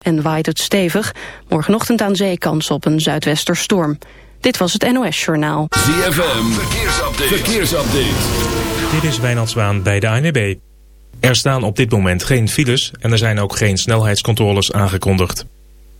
en waait het stevig. Morgenochtend aan zee kans op een zuidwesterstorm. Dit was het NOS Journaal. ZFM, verkeersupdate. verkeersupdate. Dit is Wijnand Zwaan bij de ANWB. Er staan op dit moment geen files en er zijn ook geen snelheidscontroles aangekondigd.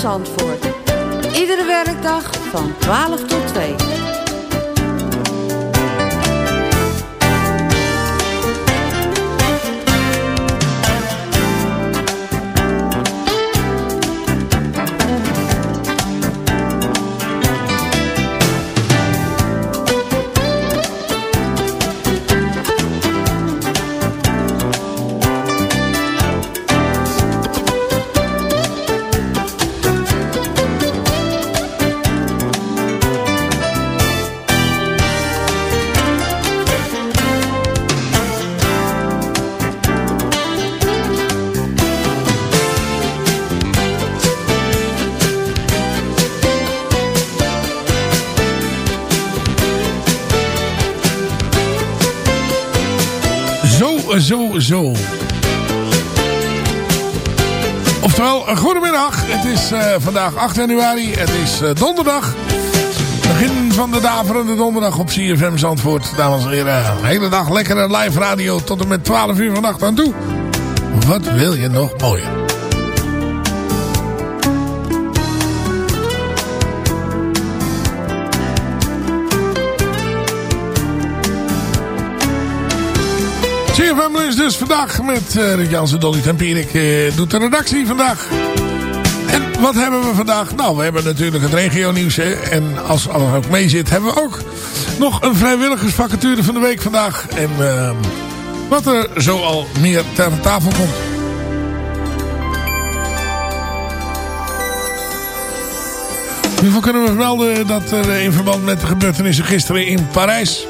Zandvoort. Iedere werkdag van 12 tot 2. Zo, zo. Oftewel, goedemiddag. Het is eh, vandaag 8 januari. Het is eh, donderdag. Begin van de daverende donderdag op CFM Zandvoort. Dames en heren, hele dag lekkere live radio tot en met 12 uur vannacht aan toe. Wat wil je nog mooier? CFM Lunch dus vandaag met uh, Rick Jansen, Dolly Tempierik uh, doet de redactie vandaag. En wat hebben we vandaag? Nou, we hebben natuurlijk het regio nieuws. Hè? En als alles ook mee zit, hebben we ook nog een vrijwilligersvacature van de week vandaag. En uh, wat er zo al meer ter tafel komt. In ieder geval kunnen we vermelden dat er in verband met de gebeurtenissen gisteren in Parijs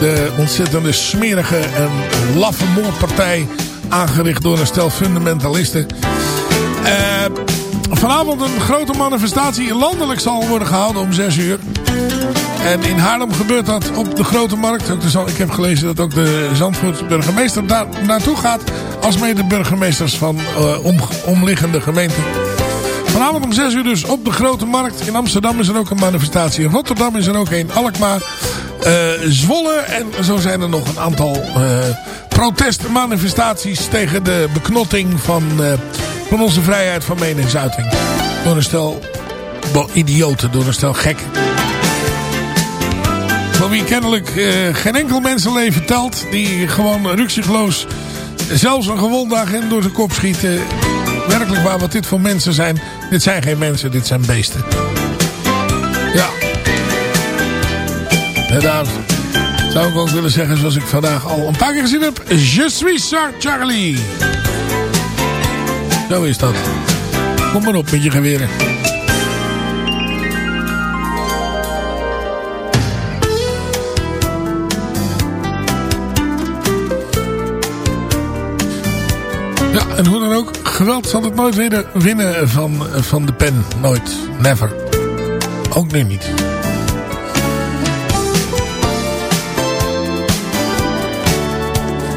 de ontzettende smerige en laffe moordpartij aangericht door een stel fundamentalisten. Uh, vanavond een grote manifestatie landelijk zal worden gehouden om 6 uur. En in Haarlem gebeurt dat op de Grote Markt. Ik heb gelezen dat ook de Zandvoortse burgemeester daar naartoe gaat. Als mede burgemeesters van uh, om, omliggende gemeenten. Vanavond om 6 uur dus op de Grote Markt. In Amsterdam is er ook een manifestatie. In Rotterdam is er ook een. Alkmaar, uh, Zwolle. En zo zijn er nog een aantal uh, protestmanifestaties tegen de beknotting van, uh, van onze vrijheid van meningsuiting. Door een stel idioten, door een stel gekken. Van wie kennelijk geen enkel mensenleven telt. Die gewoon ruksigloos zelfs een gewonde agent door zijn kop schieten werkelijk waar wat dit voor mensen zijn. Dit zijn geen mensen, dit zijn beesten. Ja. Daar zou ik ook willen zeggen, zoals ik vandaag al een paar keer gezien heb. Je suis Sir Charlie. Zo is dat. Kom maar op met je geweren. Ja, en hoe dan ook, geweld zal het nooit winnen, winnen van, van de pen. Nooit. Never. Ook nu niet.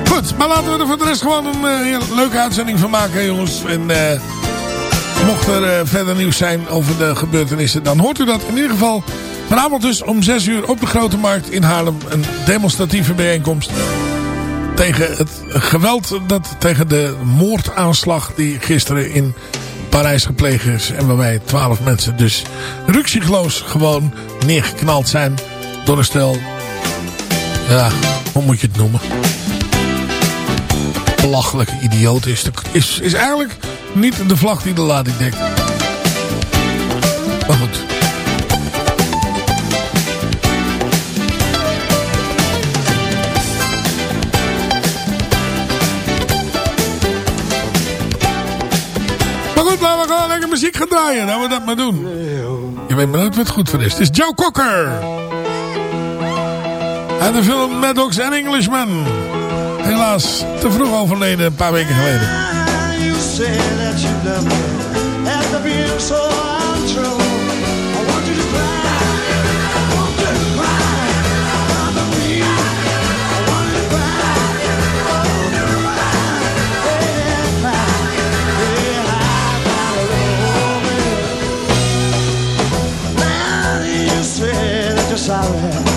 Goed, maar laten we er voor de rest gewoon een uh, leuke uitzending van maken, jongens. En uh, mocht er uh, verder nieuws zijn over de gebeurtenissen, dan hoort u dat in ieder geval vanavond dus om 6 uur op de Grote Markt in Haarlem. Een demonstratieve bijeenkomst tegen het geweld, dat, tegen de moordaanslag die gisteren in Parijs gepleegd is. En waarbij twaalf mensen dus ruksigloos gewoon neergeknald zijn door een stel, ja, hoe moet je het noemen? Belachelijke idioot is, is, is eigenlijk niet de vlag die de lading dekt. Maar goed. Muziek gaan draaien. Laten we dat maar doen. Je weet maar nooit wat goed voor is. Het is Joe Cocker. En de film Mad Dogs and Englishman. Helaas te vroeg overleden, een paar weken geleden. sorry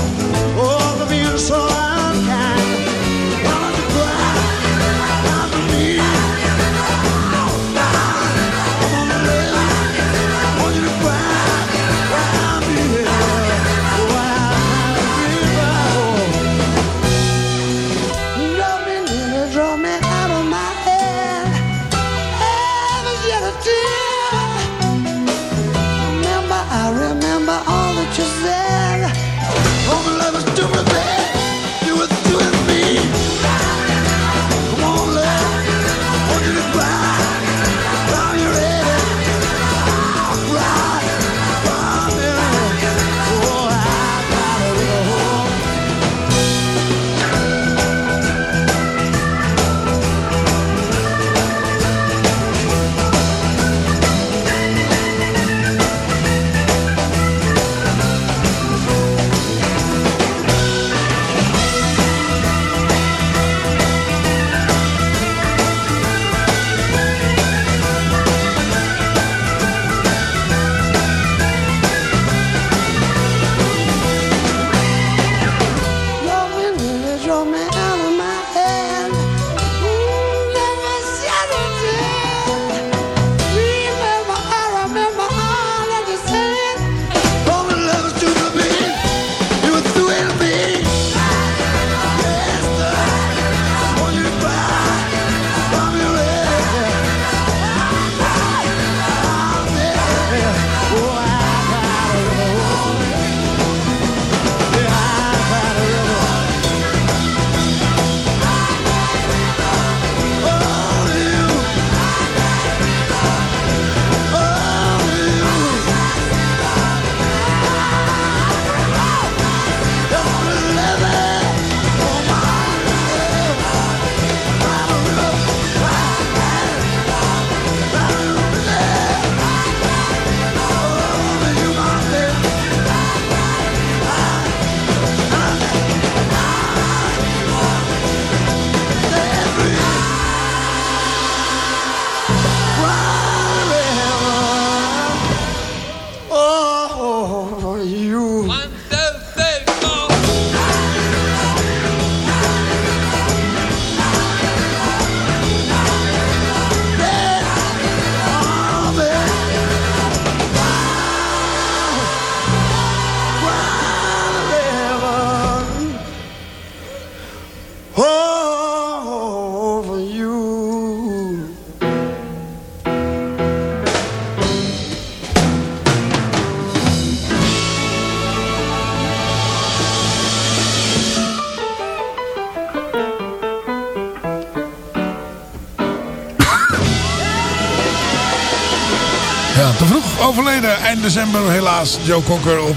eind december helaas. Joe Cocker op...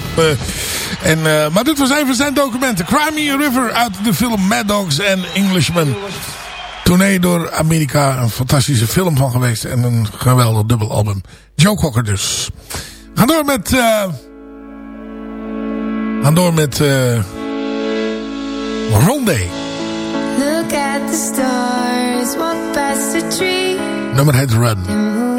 en, maar dit was even zijn documenten. Crimey River uit de film Mad Dogs en Englishman. Tournee door Amerika. Een fantastische film van geweest. En een geweldig dubbelalbum. Joe Cocker dus. Gaan door met... gaan door met... Rondé. Look at the stars, walk past the tree. Nummer heet Run.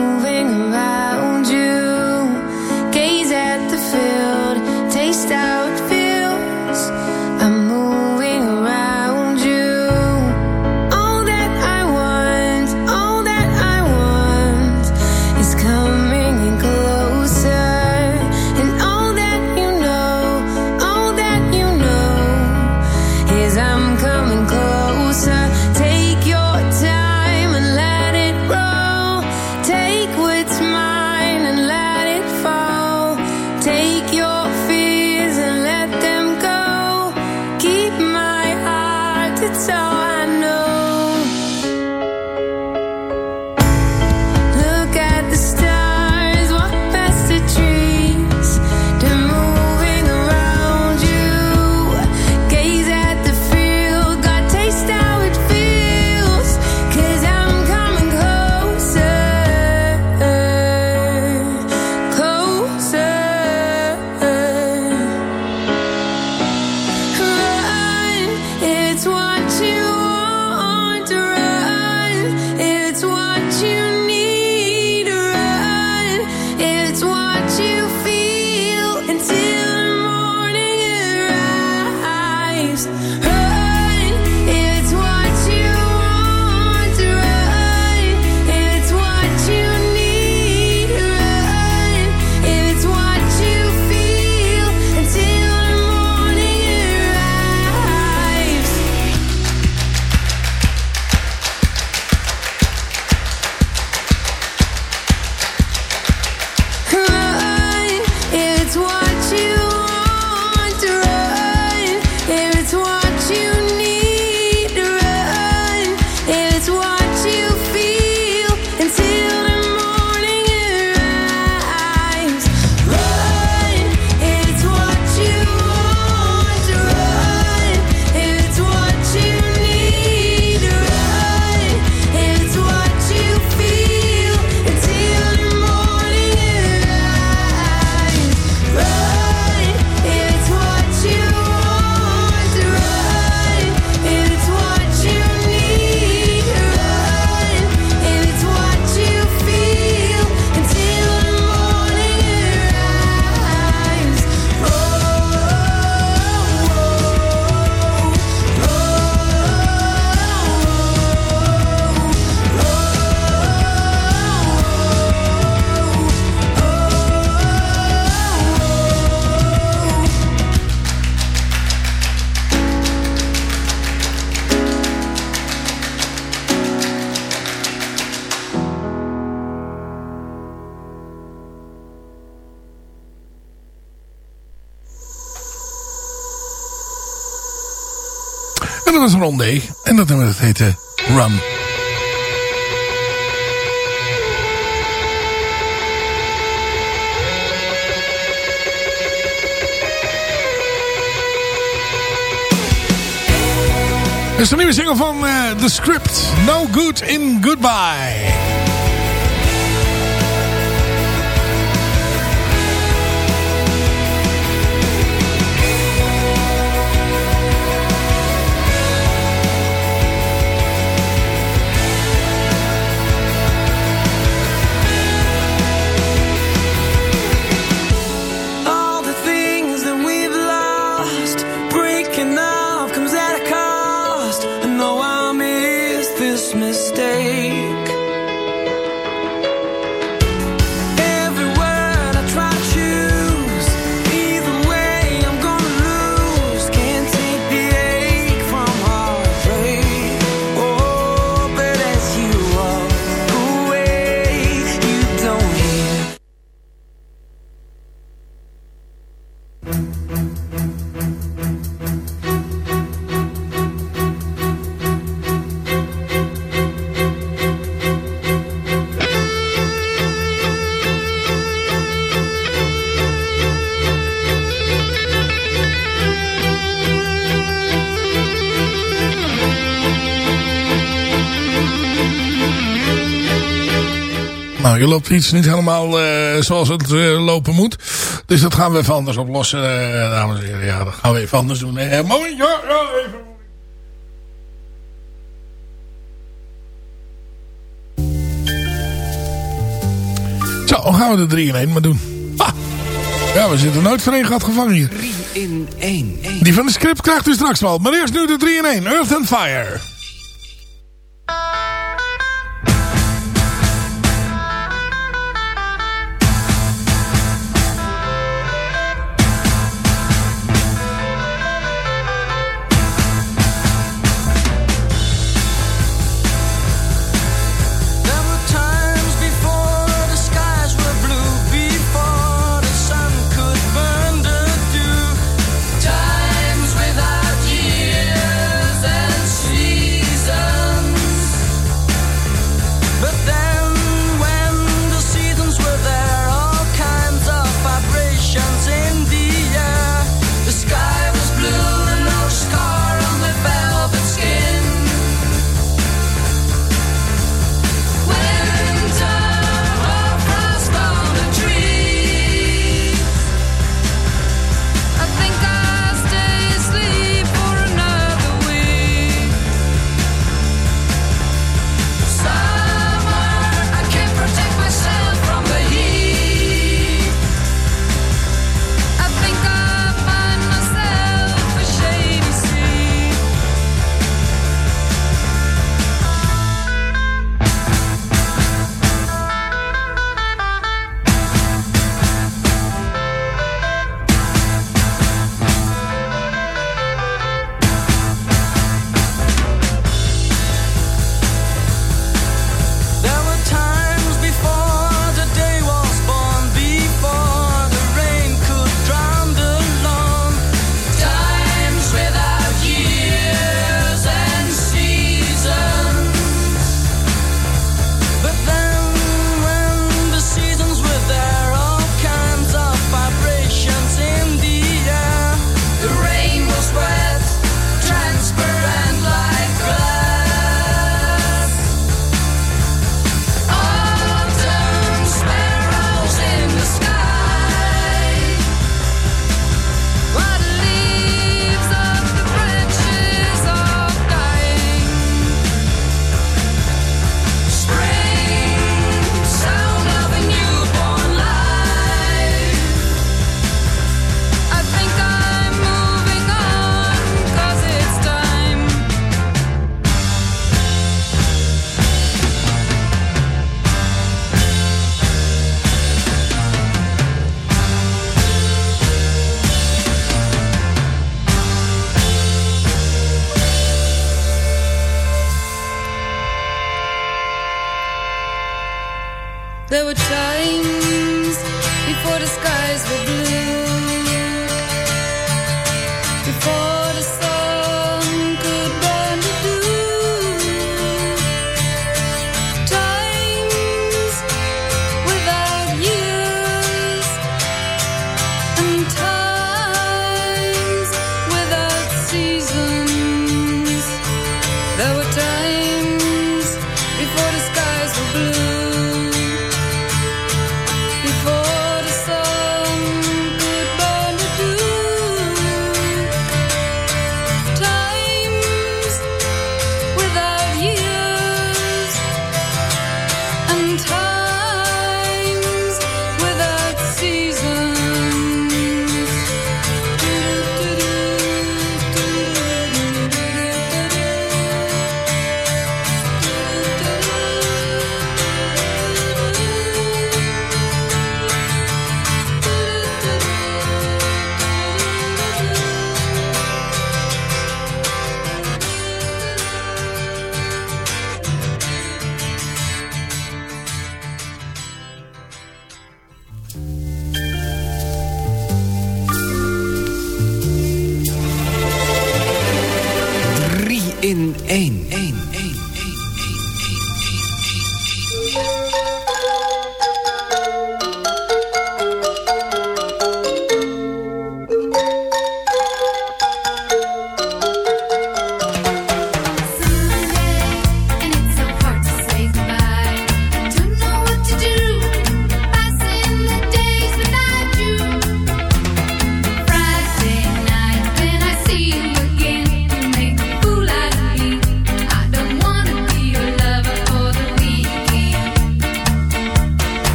En dat nummer dat heette Run. Dit is de nieuwe single van uh, The Script. No Good in Goodbye. Loopt iets niet helemaal uh, zoals het uh, lopen moet. Dus dat gaan we even anders oplossen, uh, dames en heren. Ja, dat gaan we even anders doen. Hè. Moment, ja, ja, even. Zo, dan gaan we de 3 in 1 maar doen. Ah. Ja, we zitten nooit voor één gat gevangen hier. 3 in 1. Die van de script krijgt u straks wel. Maar eerst nu de 3 in 1. Earth and Fire.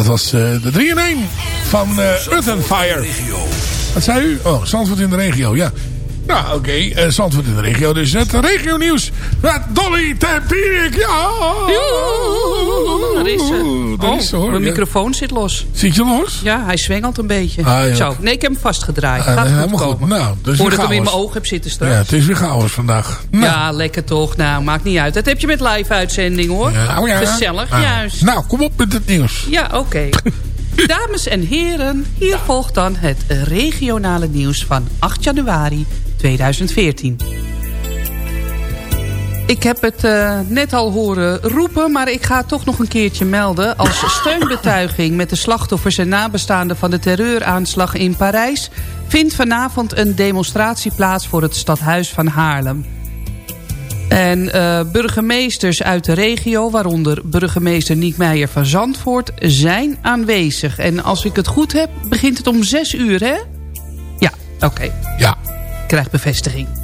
Dat was uh, de 3 in 1 van uh, Earth Fire. Wat zei u? Oh, Zandvoort in de regio, ja. Nou, oké, okay. uh, Zandvoort in de regio. Dus het regio nieuws met Dolly Tempierik. Ja! Daar is ze. Daar is ze, hoor. Mijn microfoon zit los. Zit je los? Ja, hij zwengelt een beetje. Ah, ja. Zo, nee, ik heb hem vastgedraaid. Ah, Gaat goed helemaal komen. goed. Nou, dus Voordat ik hem in mijn oog heb zitten straks. Ja, het is weer chaos vandaag. Nou, Ja, lekker toch. Nou, maakt niet uit. Dat heb je met live uitzending hoor. ja, oh ja. Gezellig, Ah. juist. Nou, kom op met het nieuws. Ja, oké. Dames en heren, hier volgt dan het regionale nieuws van 8 januari 2014. Ik heb het eh, net al horen roepen, maar ik ga het toch nog een keertje melden. Als steunbetuiging met de slachtoffers en nabestaanden van de terreuraanslag in Parijs... vindt vanavond een demonstratie plaats voor het stadhuis van Haarlem. En eh, burgemeesters uit de regio, waaronder burgemeester Niek Meijer van Zandvoort, zijn aanwezig. En als ik het goed heb, begint het om zes uur, hè? Ja, oké. Ja. Krijg bevestiging.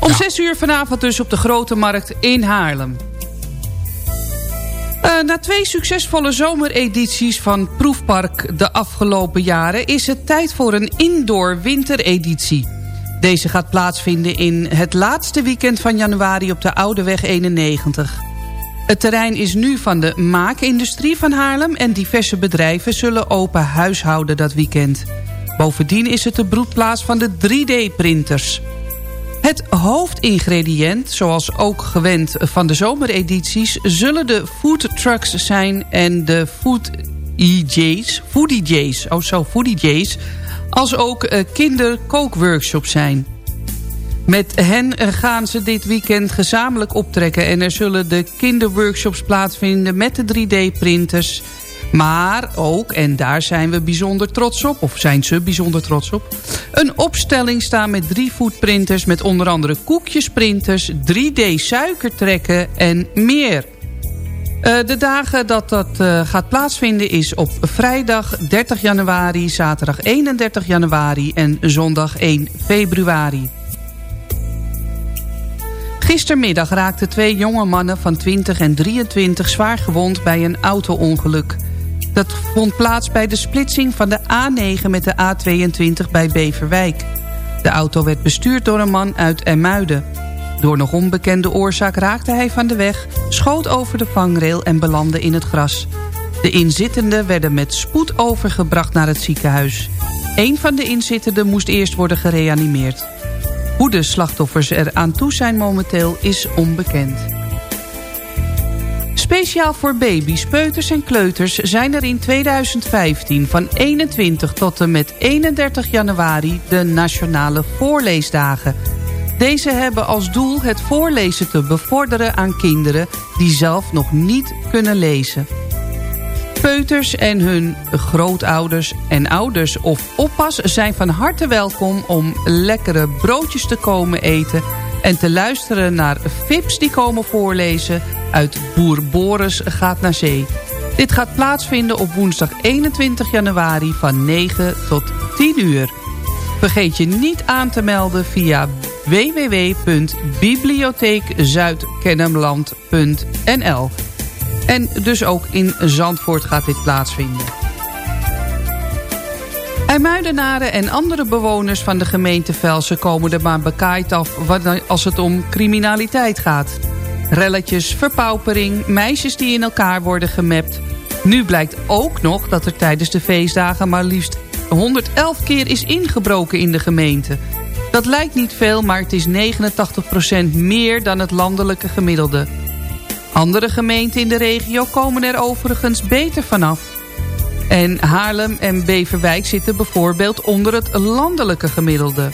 Om zes uur vanavond dus op de Grote Markt in Haarlem. Eh, na twee succesvolle zomeredities van Proefpark de afgelopen jaren... is het tijd voor een indoor wintereditie. Deze gaat plaatsvinden in het laatste weekend van januari op de Oudeweg 91. Het terrein is nu van de maakindustrie van Haarlem... en diverse bedrijven zullen open huishouden dat weekend. Bovendien is het de broedplaats van de 3D-printers. Het hoofdingrediënt, zoals ook gewend van de zomeredities... zullen de food trucks zijn en de food EJ's, foodie J's, oh zo, foodie J's... als ook uh, kinderkookworkshops zijn. Met hen gaan ze dit weekend gezamenlijk optrekken... en er zullen de kinderworkshops plaatsvinden met de 3D-printers... Maar ook, en daar zijn we bijzonder trots op, of zijn ze bijzonder trots op... een opstelling staan met drie foodprinters met onder andere koekjesprinters... 3D-suikertrekken en meer... Uh, de dagen dat dat uh, gaat plaatsvinden is op vrijdag 30 januari, zaterdag 31 januari en zondag 1 februari. Gistermiddag raakten twee jonge mannen van 20 en 23 zwaar gewond bij een auto-ongeluk. Dat vond plaats bij de splitsing van de A9 met de A22 bij Beverwijk. De auto werd bestuurd door een man uit Ermuiden. Door nog onbekende oorzaak raakte hij van de weg, schoot over de vangrail en belandde in het gras. De inzittenden werden met spoed overgebracht naar het ziekenhuis. Een van de inzittenden moest eerst worden gereanimeerd. Hoe de slachtoffers er aan toe zijn momenteel is onbekend. Speciaal voor baby's, peuters en kleuters zijn er in 2015 van 21 tot en met 31 januari de Nationale Voorleesdagen. Deze hebben als doel het voorlezen te bevorderen aan kinderen die zelf nog niet kunnen lezen. Peuters en hun grootouders en ouders of oppas zijn van harte welkom om lekkere broodjes te komen eten en te luisteren naar Fips die komen voorlezen uit Boer Boris gaat naar zee. Dit gaat plaatsvinden op woensdag 21 januari van 9 tot 10 uur. Vergeet je niet aan te melden via www.bibliotheekzuidkennemland.nl En dus ook in Zandvoort gaat dit plaatsvinden. IJmuidenaren en andere bewoners van de gemeente Velsen komen er maar bekaaid af als het om criminaliteit gaat. Relletjes, verpaupering, meisjes die in elkaar worden gemapt. Nu blijkt ook nog dat er tijdens de feestdagen maar liefst 111 keer is ingebroken in de gemeente. Dat lijkt niet veel, maar het is 89% meer dan het landelijke gemiddelde. Andere gemeenten in de regio komen er overigens beter vanaf. En Haarlem en Beverwijk zitten bijvoorbeeld onder het landelijke gemiddelde.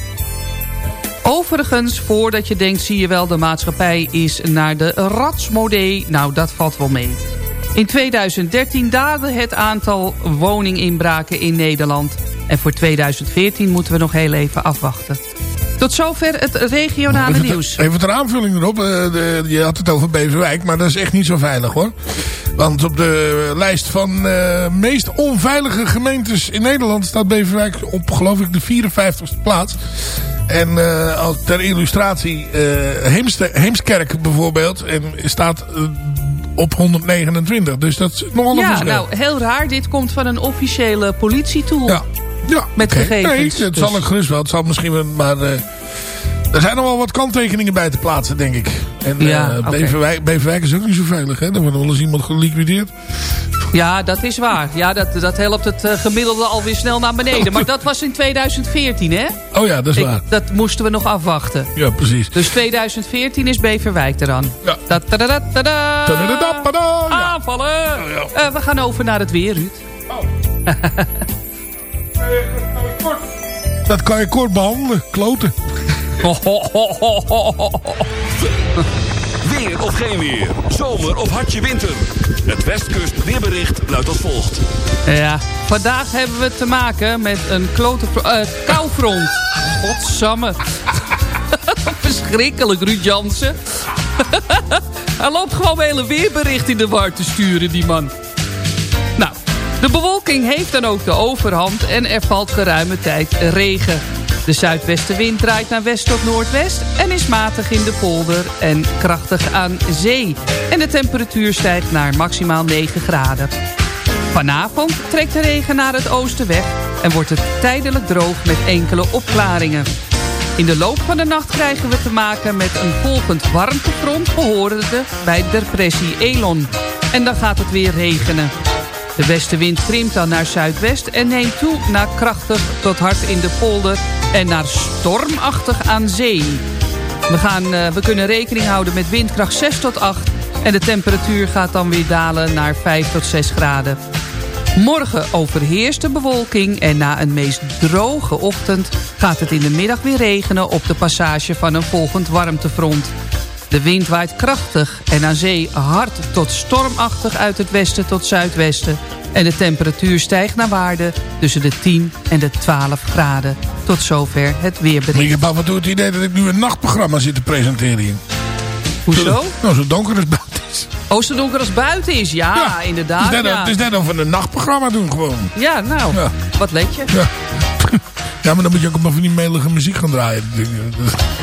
Overigens, voordat je denkt, zie je wel, de maatschappij is naar de ratsmodee. Nou, dat valt wel mee. In 2013 daalde het aantal woninginbraken in Nederland. En voor 2014 moeten we nog heel even afwachten. Tot zover het regionale even nieuws. Even ter aanvulling erop. Uh, de, je had het over Beverwijk, maar dat is echt niet zo veilig hoor. Want op de lijst van uh, meest onveilige gemeentes in Nederland staat Beverwijk op geloof ik de 54ste plaats. En uh, als ter illustratie, Heemste, Heemskerk bijvoorbeeld en staat op 129. Dus dat is nogal een ja, verschil. nou heel raar. Dit komt van een officiële politietool. Ja. Ja, met okay. gegevens. Nee, het dus. zal ik gerust wel. Het zal misschien maar... Uh, er zijn nog wel wat kanttekeningen bij te plaatsen, denk ik. En ja, uh, okay. Beverwijk, Beverwijk is ook niet zo veilig, hè? Er wordt wel eens iemand geliquideerd. Ja, dat is waar. Ja, dat, dat helpt het uh, gemiddelde alweer snel naar beneden. Maar dat was in 2014, hè? Oh ja, dat is ik, waar. Dat moesten we nog afwachten. Ja, precies. Dus 2014 is Beverwijk eraan. Ja. Da -da -da -da -da. Aanvallen! Ja. Uh, we gaan over naar het weer, Ruud. Oh. Dat kan je kort behandelen. Kloten. Weer of geen weer. Zomer of hartje winter. Het Westkust weerbericht luidt als volgt. Ja, vandaag hebben we te maken met een klote, uh, koufront. Godsamme. Verschrikkelijk, Ruud Jansen. Hij loopt gewoon hele weerbericht in de war te sturen, die man. De bewolking heeft dan ook de overhand en er valt geruime tijd regen. De zuidwestenwind draait naar west tot noordwest en is matig in de polder en krachtig aan zee. En de temperatuur stijgt naar maximaal 9 graden. Vanavond trekt de regen naar het oosten weg en wordt het tijdelijk droog met enkele opklaringen. In de loop van de nacht krijgen we te maken met een volgend warmtefront behorende bij depressie Elon. En dan gaat het weer regenen. De westenwind krimpt dan naar zuidwest en neemt toe naar krachtig tot hard in de polder en naar stormachtig aan zee. We, gaan, we kunnen rekening houden met windkracht 6 tot 8. En de temperatuur gaat dan weer dalen naar 5 tot 6 graden. Morgen overheerst de bewolking en na een meest droge ochtend gaat het in de middag weer regenen op de passage van een volgend warmtefront. De wind waait krachtig en aan zee hard tot stormachtig uit het westen tot zuidwesten. En de temperatuur stijgt naar waarde tussen de 10 en de 12 graden. Tot zover het weerbericht. Ik heb af en toe het idee dat ik nu een nachtprogramma zit te presenteren hier. Hoezo? Nou, zo donker als buiten is. Oh, zo donker als buiten is. Ja, inderdaad. Het is, net, ja. het is net of we een nachtprogramma doen gewoon. Ja, nou, Ja. wat let je? Ja. ja, maar dan moet je ook maar van die melige muziek gaan draaien.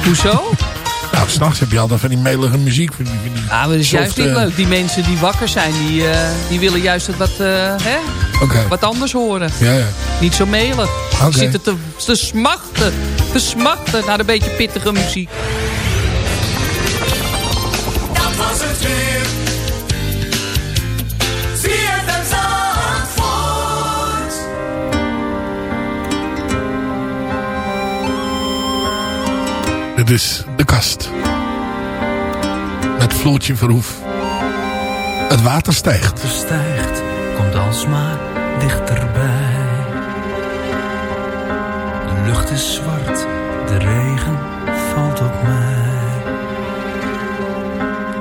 Hoezo? Nou, s'nachts heb je altijd van die melige muziek. Van die, van die Ah, maar dat is juist niet eh, leuk. Die mensen die wakker zijn, die, eh, die willen juist het wat, eh, hè? Oké. wat anders horen. Ja, ja. Niet zo melig. Oké. Die zitten te, te smachten. Te smachten naar een beetje pittige muziek. Dat was het weer. Dit is De Kast. Met Floortje Verhoef. Het water stijgt. stijgt, komt alsmaar dichterbij. De lucht is zwart, de regen valt op mij.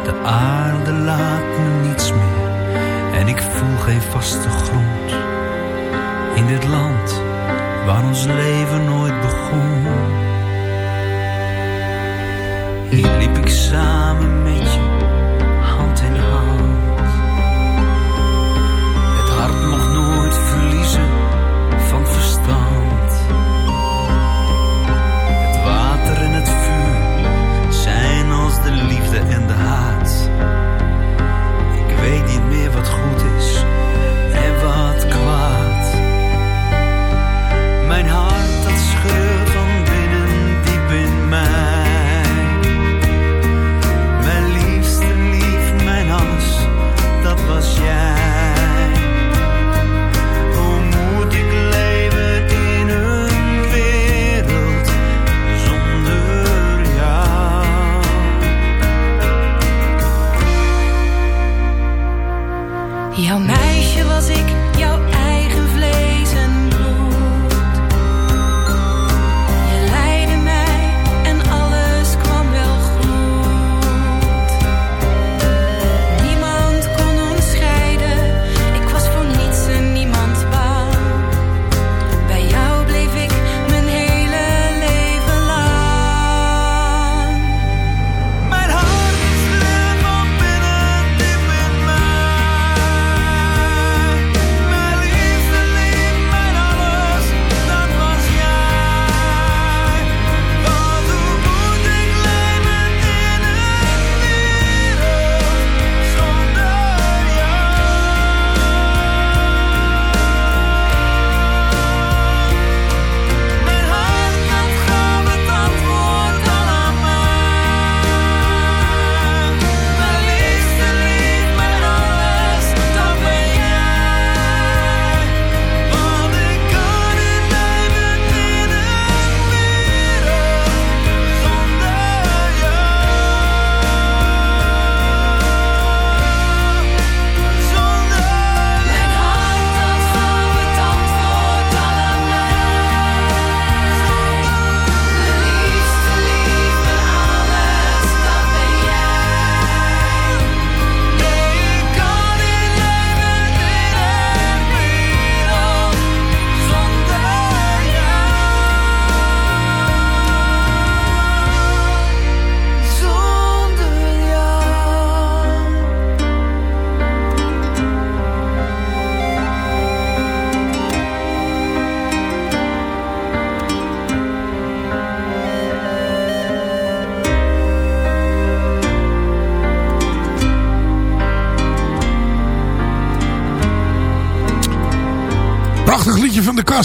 De aarde laat me niets meer en ik voel geen vaste grond. In dit land waar ons leven nooit begon. Liep ik samen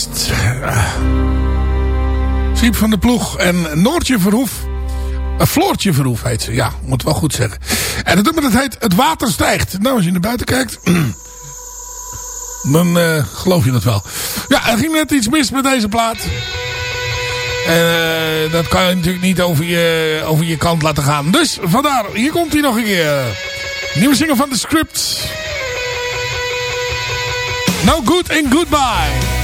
liedje van De Kast. Siep van de Ploeg en Noortje Verhoef. Uh, Floortje Verhoef heet ze. Ja, moet wel goed zeggen. En het nummer dat heet Het Water Stijgt. Nou, als je naar buiten kijkt... dan eh, geloof je dat wel. Ja, er ging net iets mis met deze plaat. En dat kan je natuurlijk niet over je, over je kant laten gaan. Dus vandaar, hier komt hij nog een keer. Nieuwe single van de script. No good and goodbye.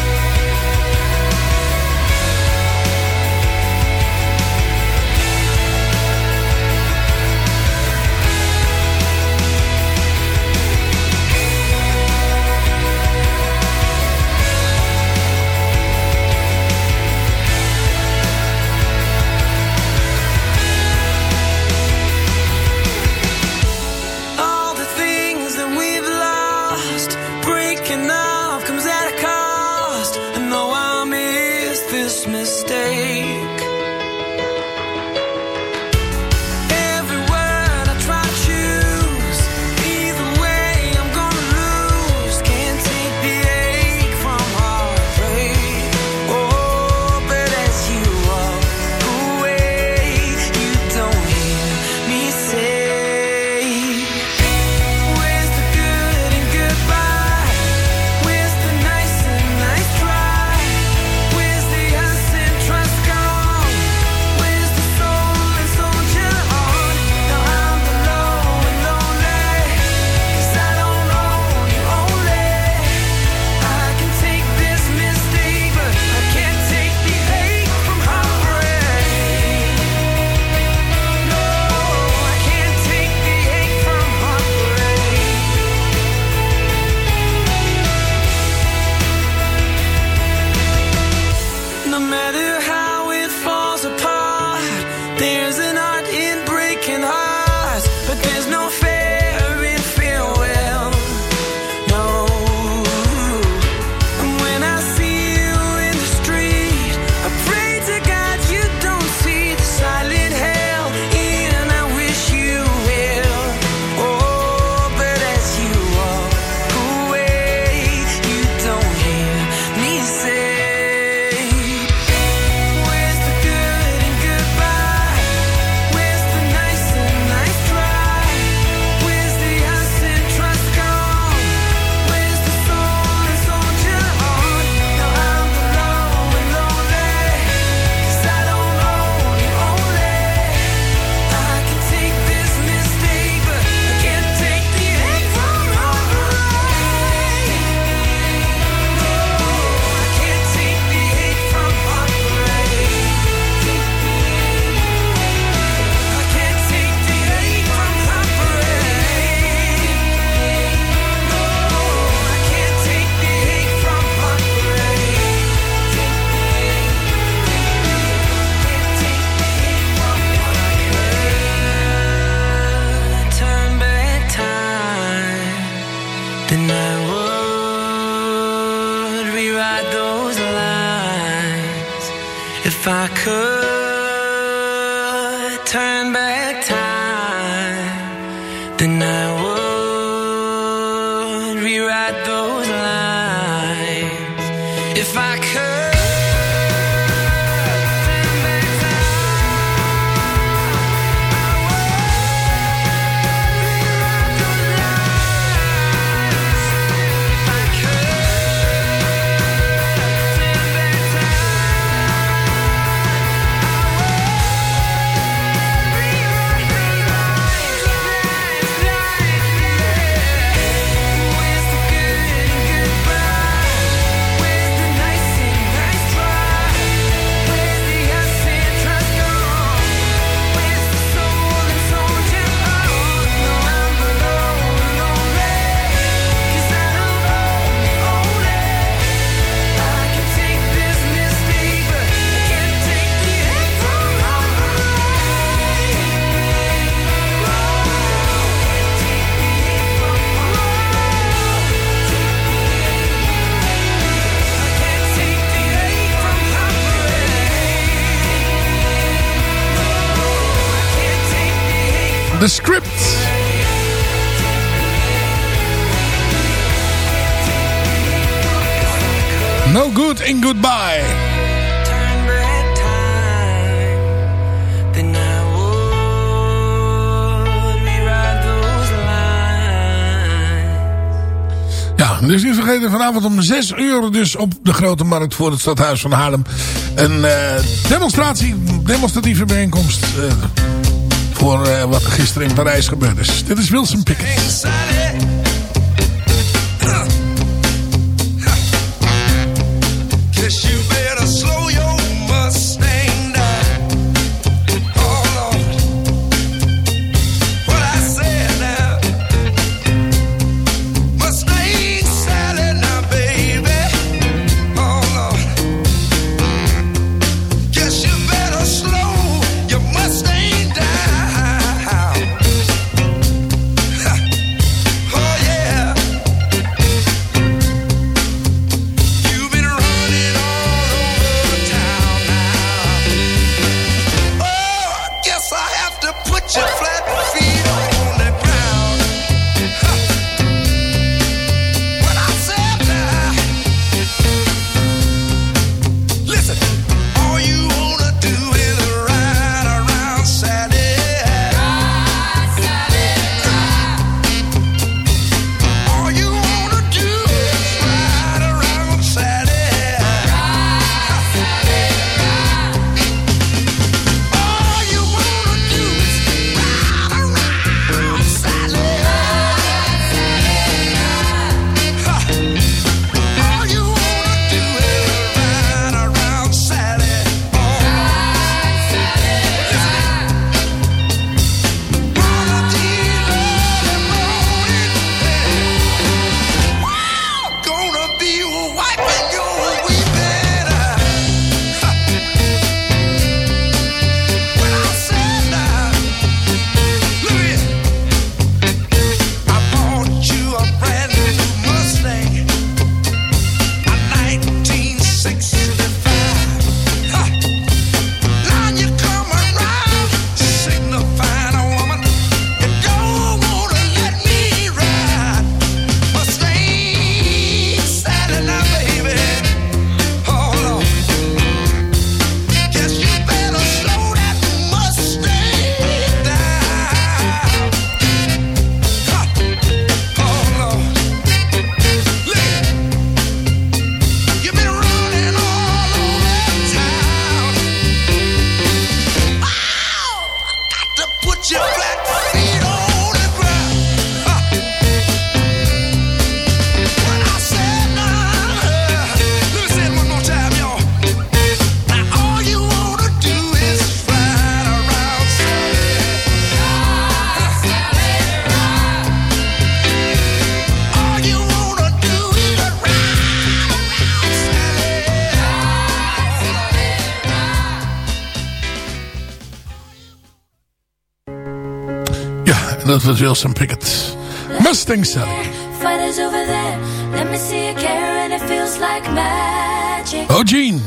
Dus niet vergeten, vanavond om 6 uur dus op de Grote Markt voor het Stadhuis van Haarlem. Een uh, demonstratie, demonstratieve bijeenkomst eh, voor uh, wat gisteren in Parijs gebeurd is. Dit is Wilson Pickett. dat was Wilson Pickett. Mustang Sally. Fighters over there. Let me see you care and it feels like magic. Oh, Gene.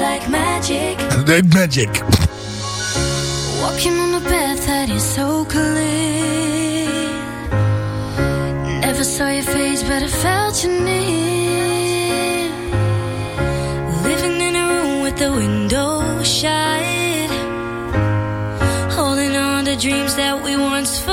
Like magic. Like magic. Walking on a path that is so clear. Never saw your face, but I felt your near. Living in a room with the window shut. Holding on to dreams that we once found.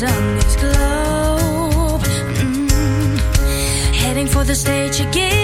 On this globe. Mm. Heading for the stage again.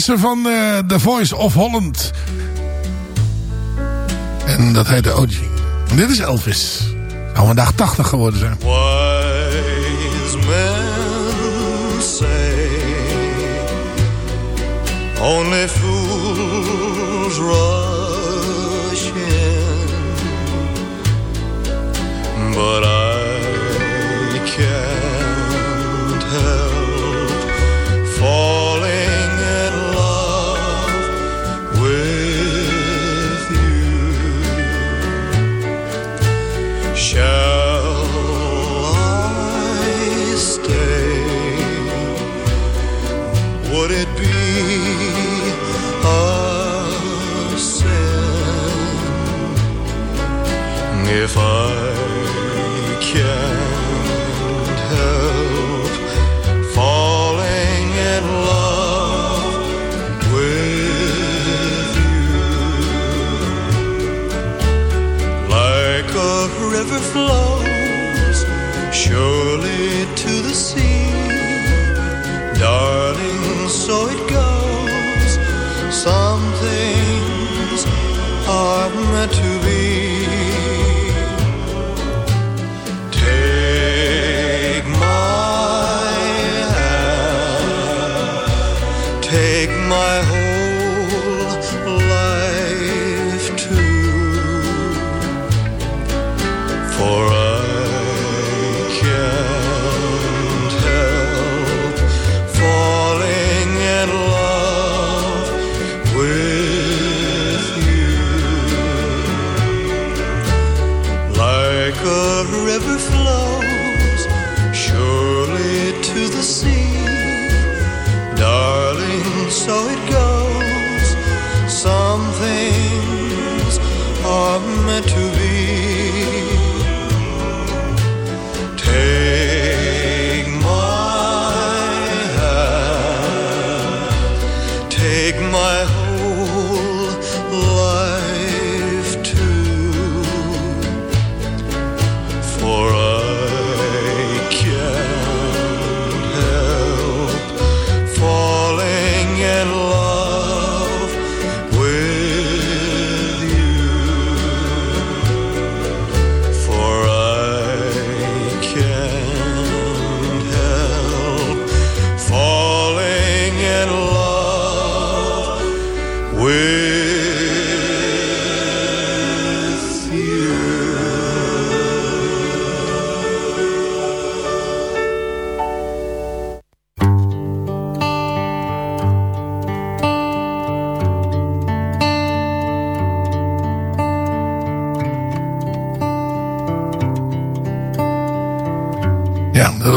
zangeressen van uh, The Voice of Holland. En dat heette OG. En dit is Elvis. Zou vandaag 80 geworden zijn. Wise men say Only fools rush in But I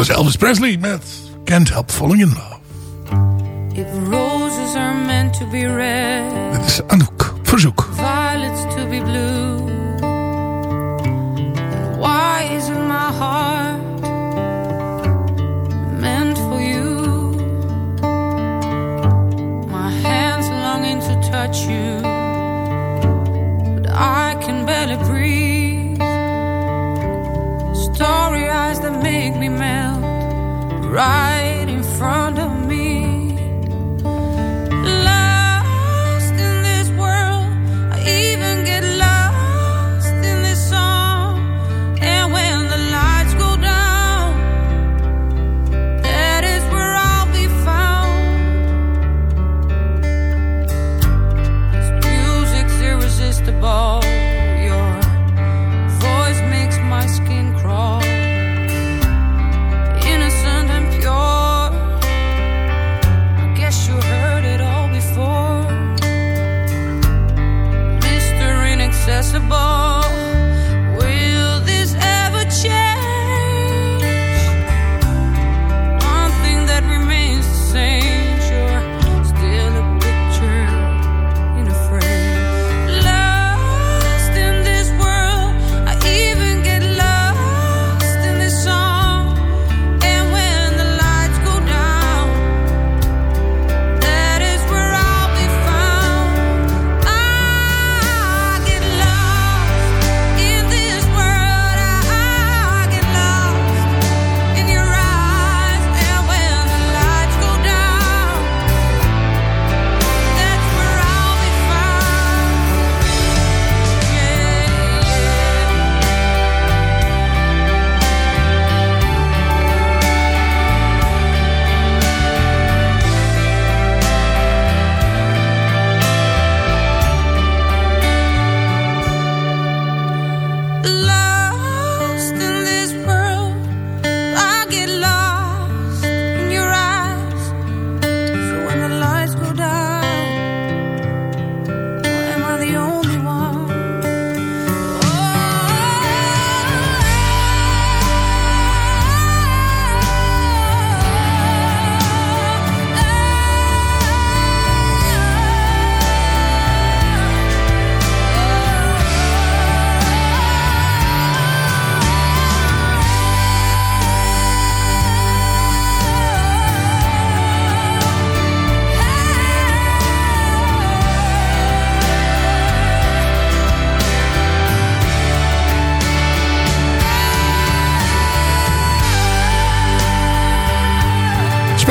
was Elvis Presley met Can't Help Falling in Love. If roses are meant to be red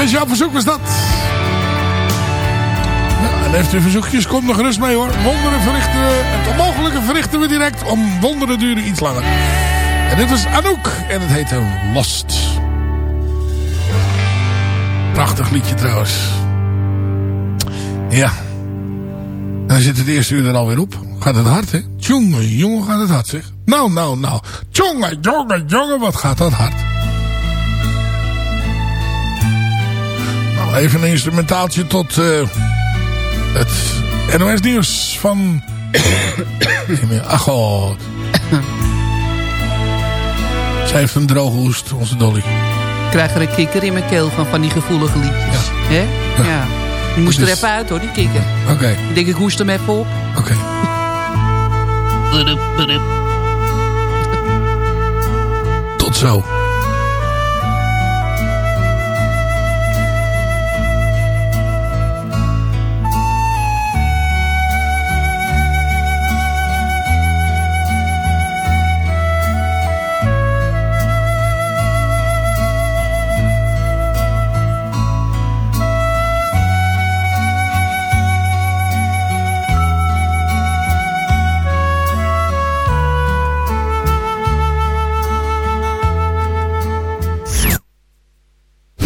Speciaal verzoek was dat. Nou, en heeft u verzoekjes, kom er gerust mee hoor. Wonderen verrichten het onmogelijke verrichten we direct. Om wonderen duren iets langer. En dit was Anouk en het heette Lost. Prachtig liedje trouwens. Ja. Dan zit het eerste uur er alweer op. Gaat het hard, hè? Jongen, jongen, gaat het hard, zeg. Nou, nou, nou. Jongen, jongen, jongen, wat gaat dat hard. Nou, even een instrumentaaltje tot uh, het NOS nieuws van... Ach, god. Zij heeft een droge hoest, onze Dolly. Ik krijg er een kikker in mijn keel van, van die gevoelige liedjes. Ja. Hè? ja. ja. Die moest er even uit hoor, die kikker. Oké. Okay. Ik denk ik hoest hem even op. Oké. Okay. Tot zo.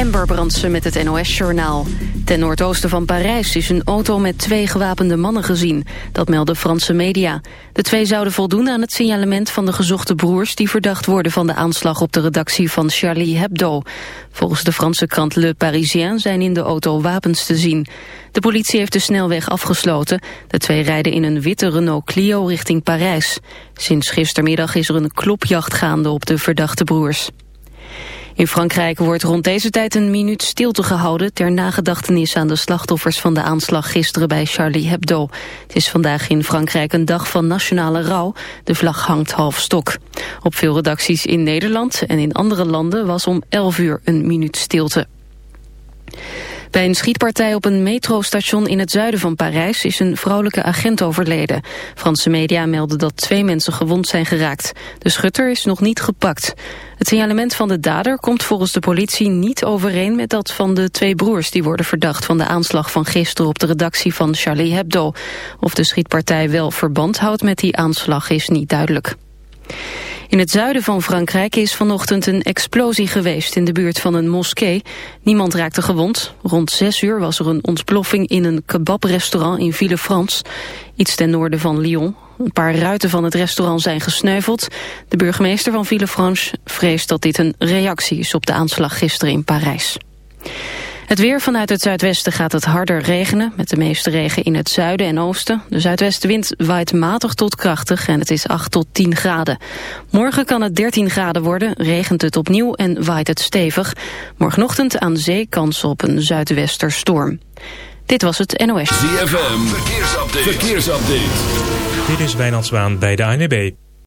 Ember Brandsen met het NOS-journaal. Ten noordoosten van Parijs is een auto met twee gewapende mannen gezien. Dat melden Franse media. De twee zouden voldoen aan het signalement van de gezochte broers... die verdacht worden van de aanslag op de redactie van Charlie Hebdo. Volgens de Franse krant Le Parisien zijn in de auto wapens te zien. De politie heeft de snelweg afgesloten. De twee rijden in een witte Renault Clio richting Parijs. Sinds gistermiddag is er een klopjacht gaande op de verdachte broers. In Frankrijk wordt rond deze tijd een minuut stilte gehouden... ter nagedachtenis aan de slachtoffers van de aanslag gisteren bij Charlie Hebdo. Het is vandaag in Frankrijk een dag van nationale rouw. De vlag hangt half stok. Op veel redacties in Nederland en in andere landen was om 11 uur een minuut stilte. Bij een schietpartij op een metrostation in het zuiden van Parijs is een vrouwelijke agent overleden. Franse media melden dat twee mensen gewond zijn geraakt. De schutter is nog niet gepakt. Het signalement van de dader komt volgens de politie niet overeen met dat van de twee broers die worden verdacht van de aanslag van gisteren op de redactie van Charlie Hebdo. Of de schietpartij wel verband houdt met die aanslag is niet duidelijk. In het zuiden van Frankrijk is vanochtend een explosie geweest in de buurt van een moskee. Niemand raakte gewond. Rond zes uur was er een ontploffing in een kebabrestaurant in Villefranche, iets ten noorden van Lyon. Een paar ruiten van het restaurant zijn gesneuveld. De burgemeester van Villefranche vreest dat dit een reactie is op de aanslag gisteren in Parijs. Het weer vanuit het zuidwesten gaat het harder regenen... met de meeste regen in het zuiden en oosten. De zuidwestenwind waait matig tot krachtig en het is 8 tot 10 graden. Morgen kan het 13 graden worden, regent het opnieuw en waait het stevig. Morgenochtend aan zee kans op een zuidwesterstorm. Dit was het NOS. ZFM, verkeersupdate. verkeersupdate. Dit is Wijnand Zwaan bij de ANB.